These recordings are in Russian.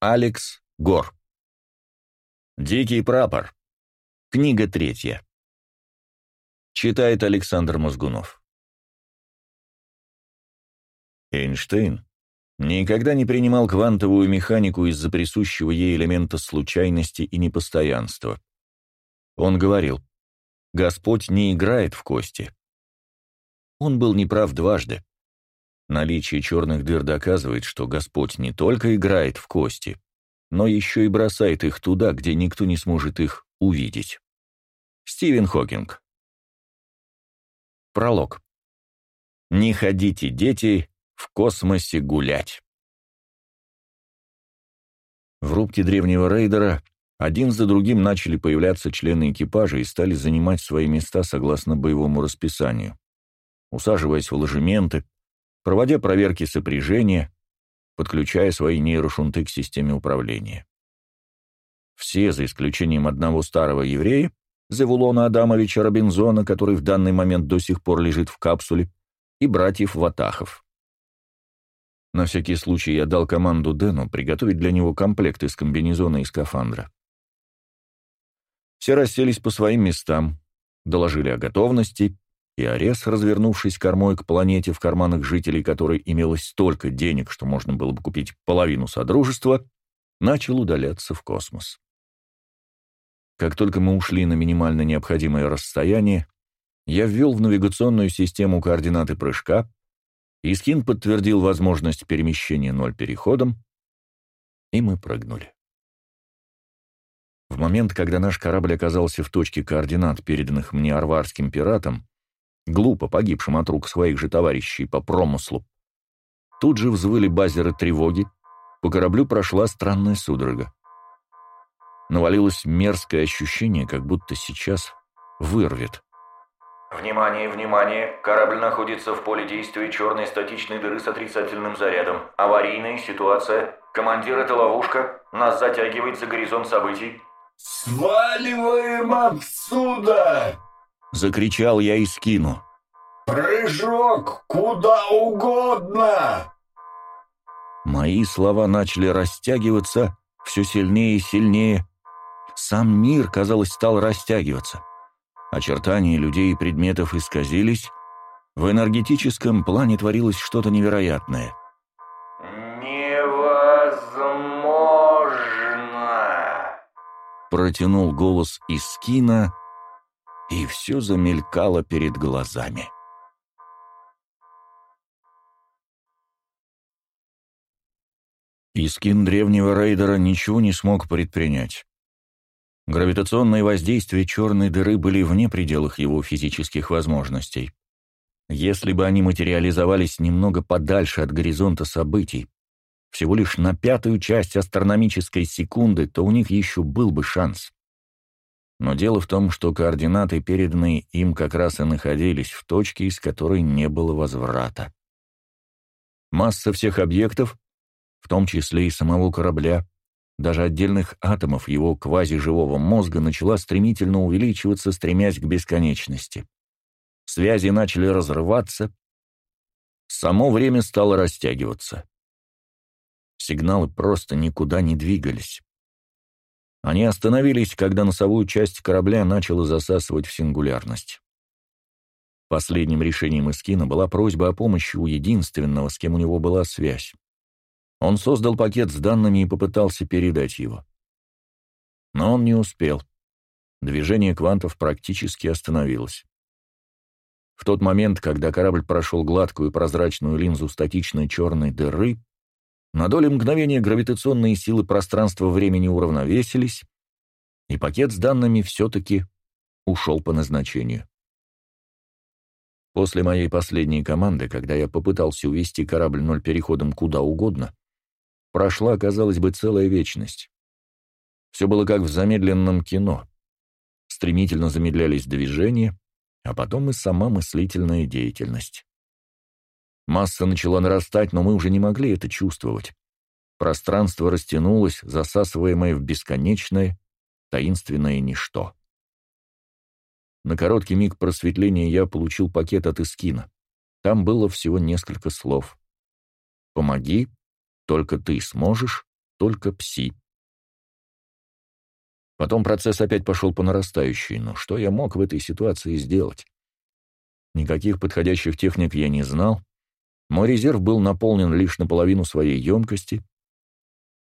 Алекс Гор. Дикий прапор. Книга третья. Читает Александр Мозгунов. Эйнштейн никогда не принимал квантовую механику из-за присущего ей элемента случайности и непостоянства. Он говорил, «Господь не играет в кости». Он был неправ дважды. Наличие черных дыр доказывает, что Господь не только играет в кости, но еще и бросает их туда, где никто не сможет их увидеть. Стивен Хокинг. Пролог. Не ходите, дети, в космосе гулять. В рубке древнего рейдера один за другим начали появляться члены экипажа и стали занимать свои места согласно боевому расписанию, усаживаясь в ложементы, проводя проверки сопряжения, подключая свои нейрошунты к системе управления. Все, за исключением одного старого еврея, Зевулона Адамовича Робинзона, который в данный момент до сих пор лежит в капсуле, и братьев Ватахов. На всякий случай я дал команду Дэну приготовить для него комплект из комбинезона и скафандра. Все расселись по своим местам, доложили о готовности и Арес, развернувшись кормой к планете, в карманах жителей которой имелось столько денег, что можно было бы купить половину Содружества, начал удаляться в космос. Как только мы ушли на минимально необходимое расстояние, я ввел в навигационную систему координаты прыжка, и Скин подтвердил возможность перемещения ноль переходом, и мы прыгнули. В момент, когда наш корабль оказался в точке координат, переданных мне арварским пиратом, глупо погибшим от рук своих же товарищей по промыслу. Тут же взвыли базеры тревоги, по кораблю прошла странная судорога. Навалилось мерзкое ощущение, как будто сейчас вырвет. «Внимание, внимание! Корабль находится в поле действия черной статичной дыры с отрицательным зарядом. Аварийная ситуация. Командир, это ловушка. Нас затягивает за горизонт событий». «Сваливаем отсюда!» — закричал я и скину. «Прыжок куда угодно!» Мои слова начали растягиваться все сильнее и сильнее. Сам мир, казалось, стал растягиваться. Очертания людей и предметов исказились. В энергетическом плане творилось что-то невероятное. «Невозможно!» Протянул голос из скина, и все замелькало перед глазами. Искин древнего рейдера ничего не смог предпринять. Гравитационные воздействия черной дыры были вне пределах его физических возможностей. Если бы они материализовались немного подальше от горизонта событий, всего лишь на пятую часть астрономической секунды, то у них еще был бы шанс. Но дело в том, что координаты, переданные им, как раз и находились в точке, из которой не было возврата. Масса всех объектов, в том числе и самого корабля, даже отдельных атомов его квазиживого мозга начала стремительно увеличиваться, стремясь к бесконечности. Связи начали разрываться, само время стало растягиваться. Сигналы просто никуда не двигались. Они остановились, когда носовую часть корабля начала засасывать в сингулярность. Последним решением Искина была просьба о помощи у единственного, с кем у него была связь. Он создал пакет с данными и попытался передать его. Но он не успел. Движение квантов практически остановилось. В тот момент, когда корабль прошел гладкую прозрачную линзу статичной черной дыры, на долю мгновения гравитационные силы пространства-времени уравновесились, и пакет с данными все-таки ушел по назначению. После моей последней команды, когда я попытался увести корабль ноль переходом куда угодно, прошла, казалось бы, целая вечность. Все было как в замедленном кино. Стремительно замедлялись движения, а потом и сама мыслительная деятельность. Масса начала нарастать, но мы уже не могли это чувствовать. Пространство растянулось, засасываемое в бесконечное, таинственное ничто. На короткий миг просветления я получил пакет от Искина. Там было всего несколько слов. «Помоги, только ты сможешь, только пси. Потом процесс опять пошел по нарастающей, но что я мог в этой ситуации сделать? Никаких подходящих техник я не знал, мой резерв был наполнен лишь наполовину своей емкости,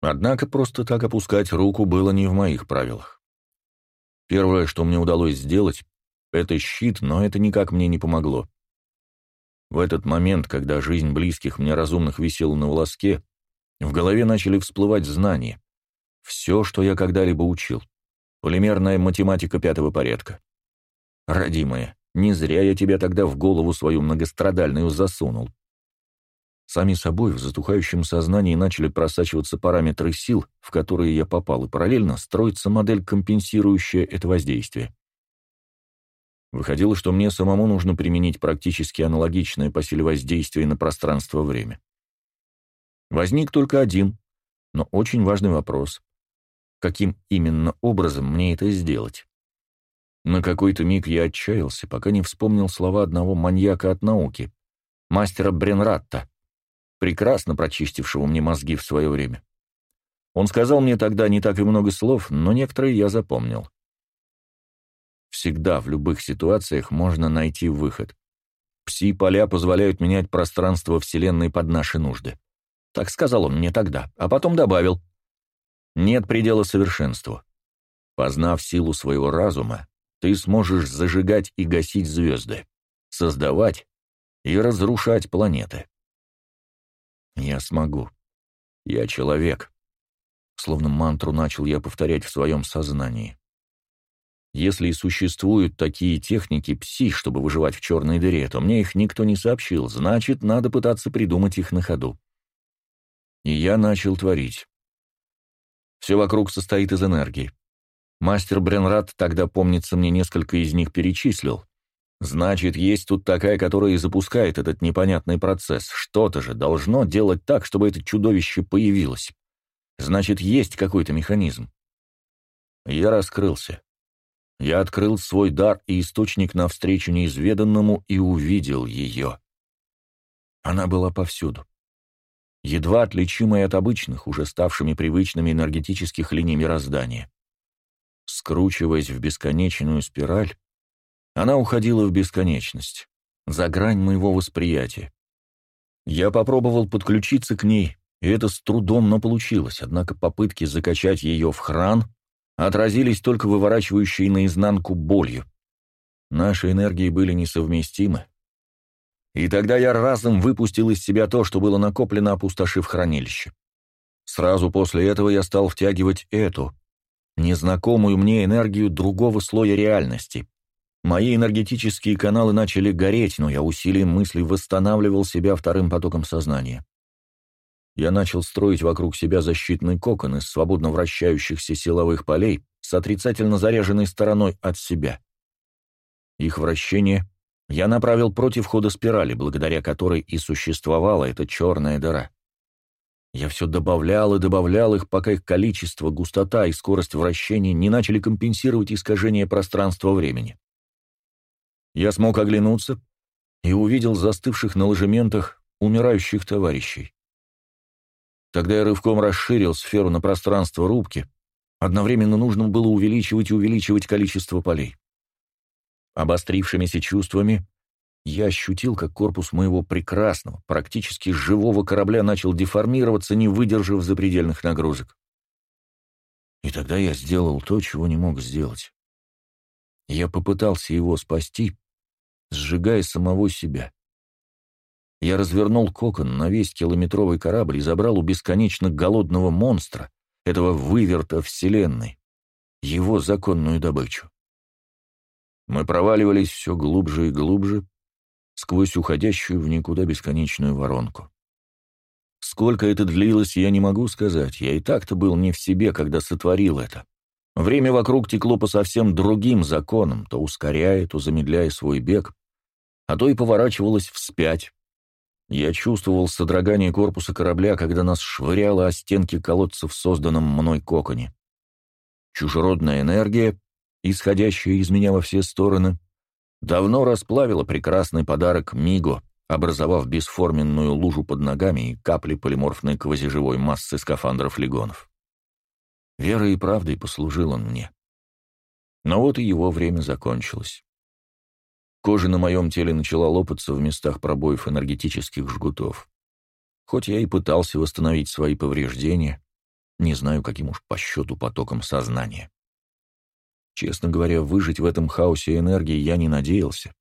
однако просто так опускать руку было не в моих правилах. Первое, что мне удалось сделать, это щит, но это никак мне не помогло. В этот момент, когда жизнь близких мне разумных висела на волоске, в голове начали всплывать знания. Все, что я когда-либо учил. Полимерная математика пятого порядка. Родимая, не зря я тебя тогда в голову свою многострадальную засунул. Сами собой в затухающем сознании начали просачиваться параметры сил, в которые я попал, и параллельно строится модель, компенсирующая это воздействие. Выходило, что мне самому нужно применить практически аналогичное по силе воздействия на пространство-время. Возник только один, но очень важный вопрос. Каким именно образом мне это сделать? На какой-то миг я отчаялся, пока не вспомнил слова одного маньяка от науки, мастера Бренратта, прекрасно прочистившего мне мозги в свое время. Он сказал мне тогда не так и много слов, но некоторые я запомнил. Всегда в любых ситуациях можно найти выход. Пси-поля позволяют менять пространство Вселенной под наши нужды. Так сказал он мне тогда, а потом добавил. Нет предела совершенству. Познав силу своего разума, ты сможешь зажигать и гасить звезды, создавать и разрушать планеты. Я смогу. Я человек. Словно мантру начал я повторять в своем сознании. Если и существуют такие техники пси, чтобы выживать в черной дыре, то мне их никто не сообщил, значит, надо пытаться придумать их на ходу. И я начал творить. Все вокруг состоит из энергии. Мастер Бренрад тогда, помнится, мне несколько из них перечислил. Значит, есть тут такая, которая и запускает этот непонятный процесс. Что-то же должно делать так, чтобы это чудовище появилось. Значит, есть какой-то механизм. Я раскрылся. Я открыл свой дар и источник навстречу неизведанному и увидел ее. Она была повсюду. Едва отличимая от обычных, уже ставшими привычными энергетических линий мироздания. Скручиваясь в бесконечную спираль, она уходила в бесконечность, за грань моего восприятия. Я попробовал подключиться к ней, и это с трудом, но получилось, однако попытки закачать ее в хран отразились только выворачивающей наизнанку болью. Наши энергии были несовместимы. И тогда я разом выпустил из себя то, что было накоплено, опустошив хранилище. Сразу после этого я стал втягивать эту, незнакомую мне энергию другого слоя реальности. Мои энергетические каналы начали гореть, но я усилием мысли восстанавливал себя вторым потоком сознания я начал строить вокруг себя защитный кокон из свободно вращающихся силовых полей с отрицательно заряженной стороной от себя. Их вращение я направил против хода спирали, благодаря которой и существовала эта черная дыра. Я все добавлял и добавлял их, пока их количество, густота и скорость вращения не начали компенсировать искажение пространства-времени. Я смог оглянуться и увидел застывших на ложементах умирающих товарищей. Тогда я рывком расширил сферу на пространство рубки. Одновременно нужно было увеличивать и увеличивать количество полей. Обострившимися чувствами я ощутил, как корпус моего прекрасного, практически живого корабля начал деформироваться, не выдержав запредельных нагрузок. И тогда я сделал то, чего не мог сделать. Я попытался его спасти, сжигая самого себя. Я развернул кокон на весь километровый корабль и забрал у бесконечно голодного монстра, этого выверта Вселенной, его законную добычу. Мы проваливались все глубже и глубже, сквозь уходящую в никуда бесконечную воронку. Сколько это длилось, я не могу сказать, я и так-то был не в себе, когда сотворил это. Время вокруг текло по совсем другим законам, то ускоряя, то замедляя свой бег, а то и поворачивалось вспять, я чувствовал содрогание корпуса корабля, когда нас швыряло о стенки колодца в созданном мной коконе. Чужеродная энергия, исходящая из меня во все стороны, давно расплавила прекрасный подарок Миго, образовав бесформенную лужу под ногами и капли полиморфной квазиживой массы скафандров легонов. Верой и правдой послужил он мне. Но вот и его время закончилось. Кожа на моем теле начала лопаться в местах пробоев энергетических жгутов. Хоть я и пытался восстановить свои повреждения, не знаю, каким уж по счету потоком сознания. Честно говоря, выжить в этом хаосе энергии я не надеялся.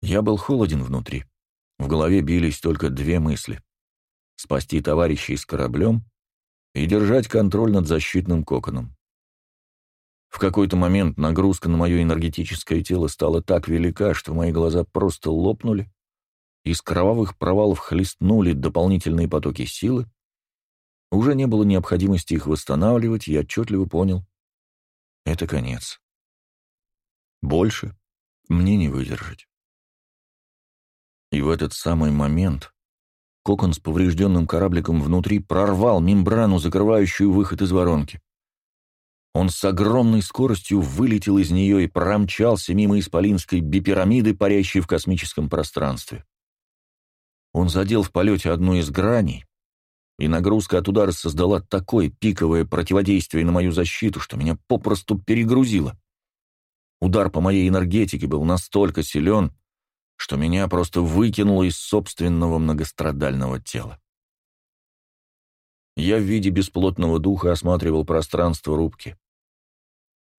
Я был холоден внутри. В голове бились только две мысли — спасти товарищей с кораблем и держать контроль над защитным коконом. В какой-то момент нагрузка на мое энергетическое тело стала так велика, что мои глаза просто лопнули, из кровавых провалов хлестнули дополнительные потоки силы, уже не было необходимости их восстанавливать, я отчетливо понял — это конец. Больше мне не выдержать. И в этот самый момент кокон с поврежденным корабликом внутри прорвал мембрану, закрывающую выход из воронки. Он с огромной скоростью вылетел из нее и промчался мимо исполинской бипирамиды, парящей в космическом пространстве. Он задел в полете одну из граней, и нагрузка от удара создала такое пиковое противодействие на мою защиту, что меня попросту перегрузило. Удар по моей энергетике был настолько силен, что меня просто выкинуло из собственного многострадального тела. Я в виде бесплотного духа осматривал пространство рубки.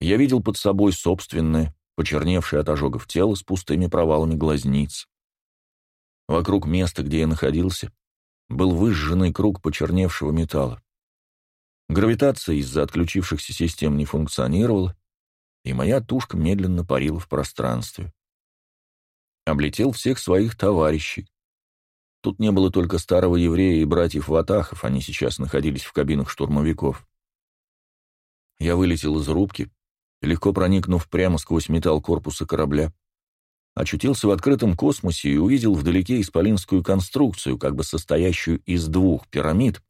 Я видел под собой собственное, почерневшее от ожогов тело с пустыми провалами глазниц. Вокруг места, где я находился, был выжженный круг почерневшего металла. Гравитация из-за отключившихся систем не функционировала, и моя тушка медленно парила в пространстве. Облетел всех своих товарищей. Тут не было только старого еврея и братьев Ватахов, они сейчас находились в кабинах штурмовиков. Я вылетел из рубки, легко проникнув прямо сквозь металл корпуса корабля, очутился в открытом космосе и увидел вдалеке исполинскую конструкцию, как бы состоящую из двух пирамид,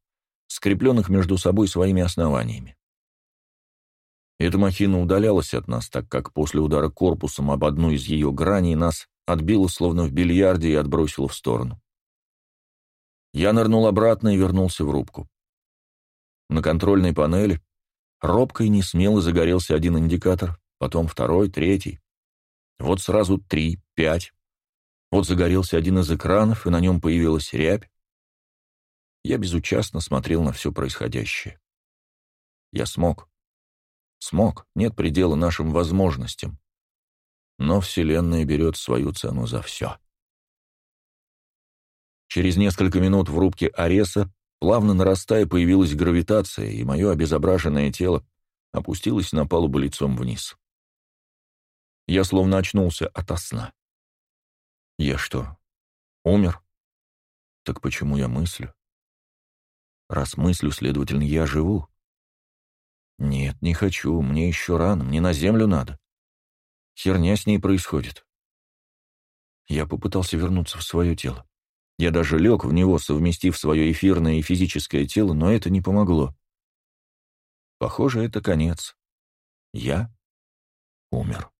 скрепленных между собой своими основаниями. Эта махина удалялась от нас, так как после удара корпусом об одну из ее граней нас отбило словно в бильярде и отбросило в сторону. Я нырнул обратно и вернулся в рубку. На контрольной панели робко и несмело загорелся один индикатор, потом второй, третий. Вот сразу три, пять. Вот загорелся один из экранов, и на нем появилась рябь. Я безучастно смотрел на все происходящее. Я смог. Смог. Нет предела нашим возможностям. Но Вселенная берет свою цену за все. Через несколько минут в рубке Ареса, плавно нарастая, появилась гравитация, и мое обезображенное тело опустилось на палубу лицом вниз. Я словно очнулся ото сна. Я что, умер? Так почему я мыслю? Раз мыслю, следовательно, я живу. Нет, не хочу, мне еще рано, мне на землю надо. Херня с ней происходит. Я попытался вернуться в свое тело. Я даже лег в него, совместив свое эфирное и физическое тело, но это не помогло. Похоже, это конец. Я умер.